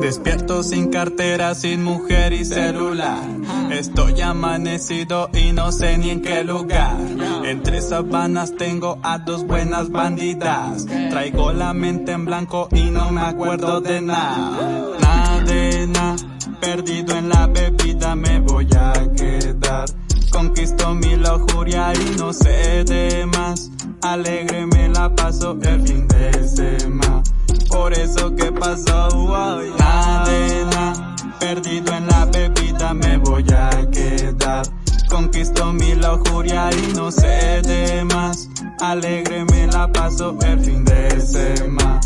Despierto sin cartera, sin mujer y celular. Estoy amanecido y no sé ni en qué lugar. Entre sabanas tengo a dos buenas bandidas. Traigo la mente en blanco y no me acuerdo de nada. Nada de nada, perdido en la bebida me voy a quedar. Conquisto mi lujuria y no sé de más. Alegre me la paso el fin de semana. Por eso que pasó hoy, nada Perdido en la bebida me voy a quedar. Conquisto mi lujuria y no sé de más. Alegre me la paso el fin de semana.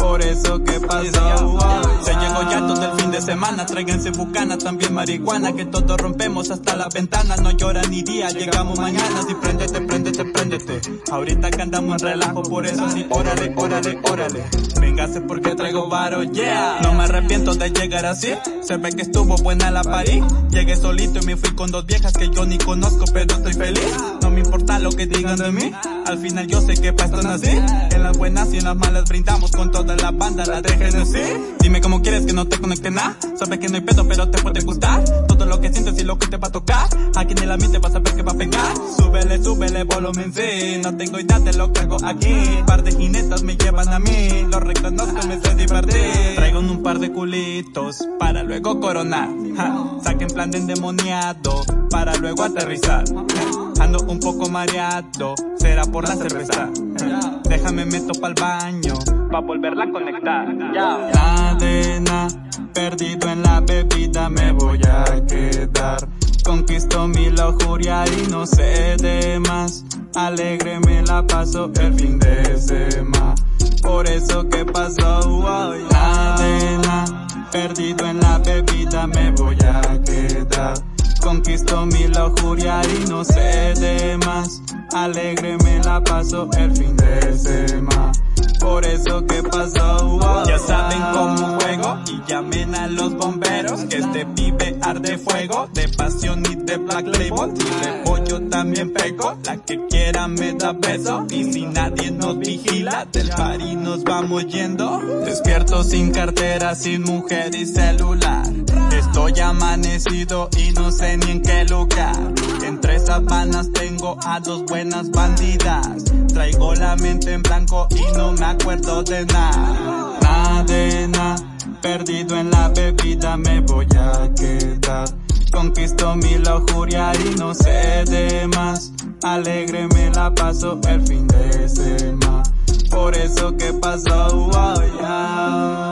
Por eso que pasó Se llegó ya todo el fin de semana Tráiganse bucana, también marihuana Que todos rompemos hasta la ventana. No llora ni día, llegamos mañana. Si préndete, préndete, préndete. Ahorita que andamos en relajo Por eso sí, órale, órale, órale. Véngase porque traigo varo, yeah. No me arrepiento de llegar así. Se ve que estuvo buena la parí. Llegué solito y me fui con dos viejas Que yo ni conozco pero estoy feliz No me importa lo que digan de mí Al final yo sé que pa' esto nací En las buenas y en las malas brindamos con toda la banda, la de sí Dime cómo quieres que no te conecte nada. Sabes que no hay pedo, pero te puede gustar. Lo que sientes y lo que te va a tocar. Aquí en el ambiente vas a ver que va a pegar. Súbele, súbele, volumen, sí. No tengo idea de lo que hago aquí. Par de jinetas me llevan a mí. Lo reconozco, me sé divertir. Traigo un par de culitos para luego coronar. Saquen plan de endemoniado para luego aterrizar. Ando un poco mareado, será por la cerveza. Déjame meto pa'l baño pa' volverla a conectar. Cadena, perdido en la bebida me voy a quedar. Conquisto mi lujuria y no sé de más. Alegre me la paso el fin de semana. Por eso que pasó hoy. Cadena, perdido en la bebida me voy a quedar. Conquisto mi lujuria y no sé de más. Alegre me la paso el fin de semana por eso que pasó. Ya de black label. De pollo también pego. La que quiera me da beso. Y si nadie nos vigila, del party nos vamos yendo. Despierto sin cartera, sin mujer y celular. Estoy amanecido y no sé ni en qué lugar. Entre sabanas tengo a dos buenas bandidas. Traigo la mente en blanco y no me acuerdo de nada. Nada de nada. Perdido en la bebida me voy a quedar. Conquisto mi lujuria y no sé de más. Alegre me la paso el fin de semana. Por eso que pasó, oh,